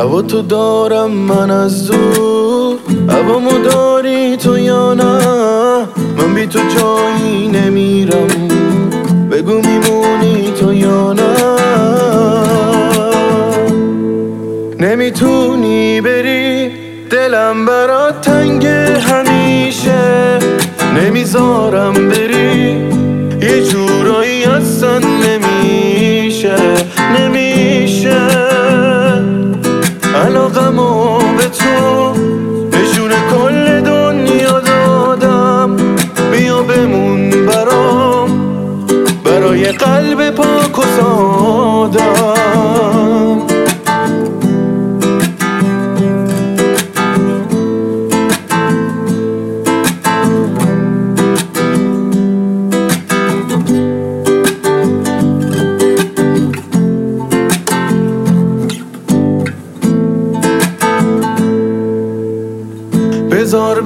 هوا تو دارم من از دور هوامو داری تو یا نه؟ من بی تو جایی نمیرم. بگو میمونی تو یا نه؟ نمی‌تونی بری؟ دلم برات تنگ همیشه. نمی‌ذارم بری. برای قلب پاک و سادم.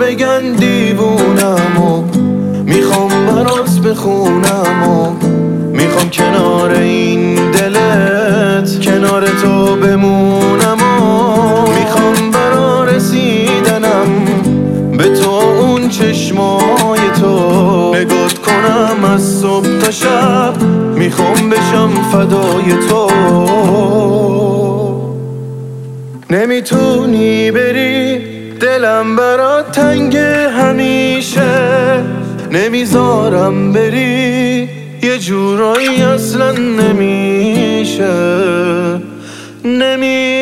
بگن دیوونم و می‌خوام برات بخونم و کنار این دلت کنار تو بمونم و می‌خوام برا رسیدنم به تو اون چشمای تو. نگات کنم از صبح تا شب می‌خوام بشم فدای تو. نمی‌تونی بری دلم برات تنگ همیشه. نمی‌ذارم بری. یه جورایی اصلا نمیشه. نمیشه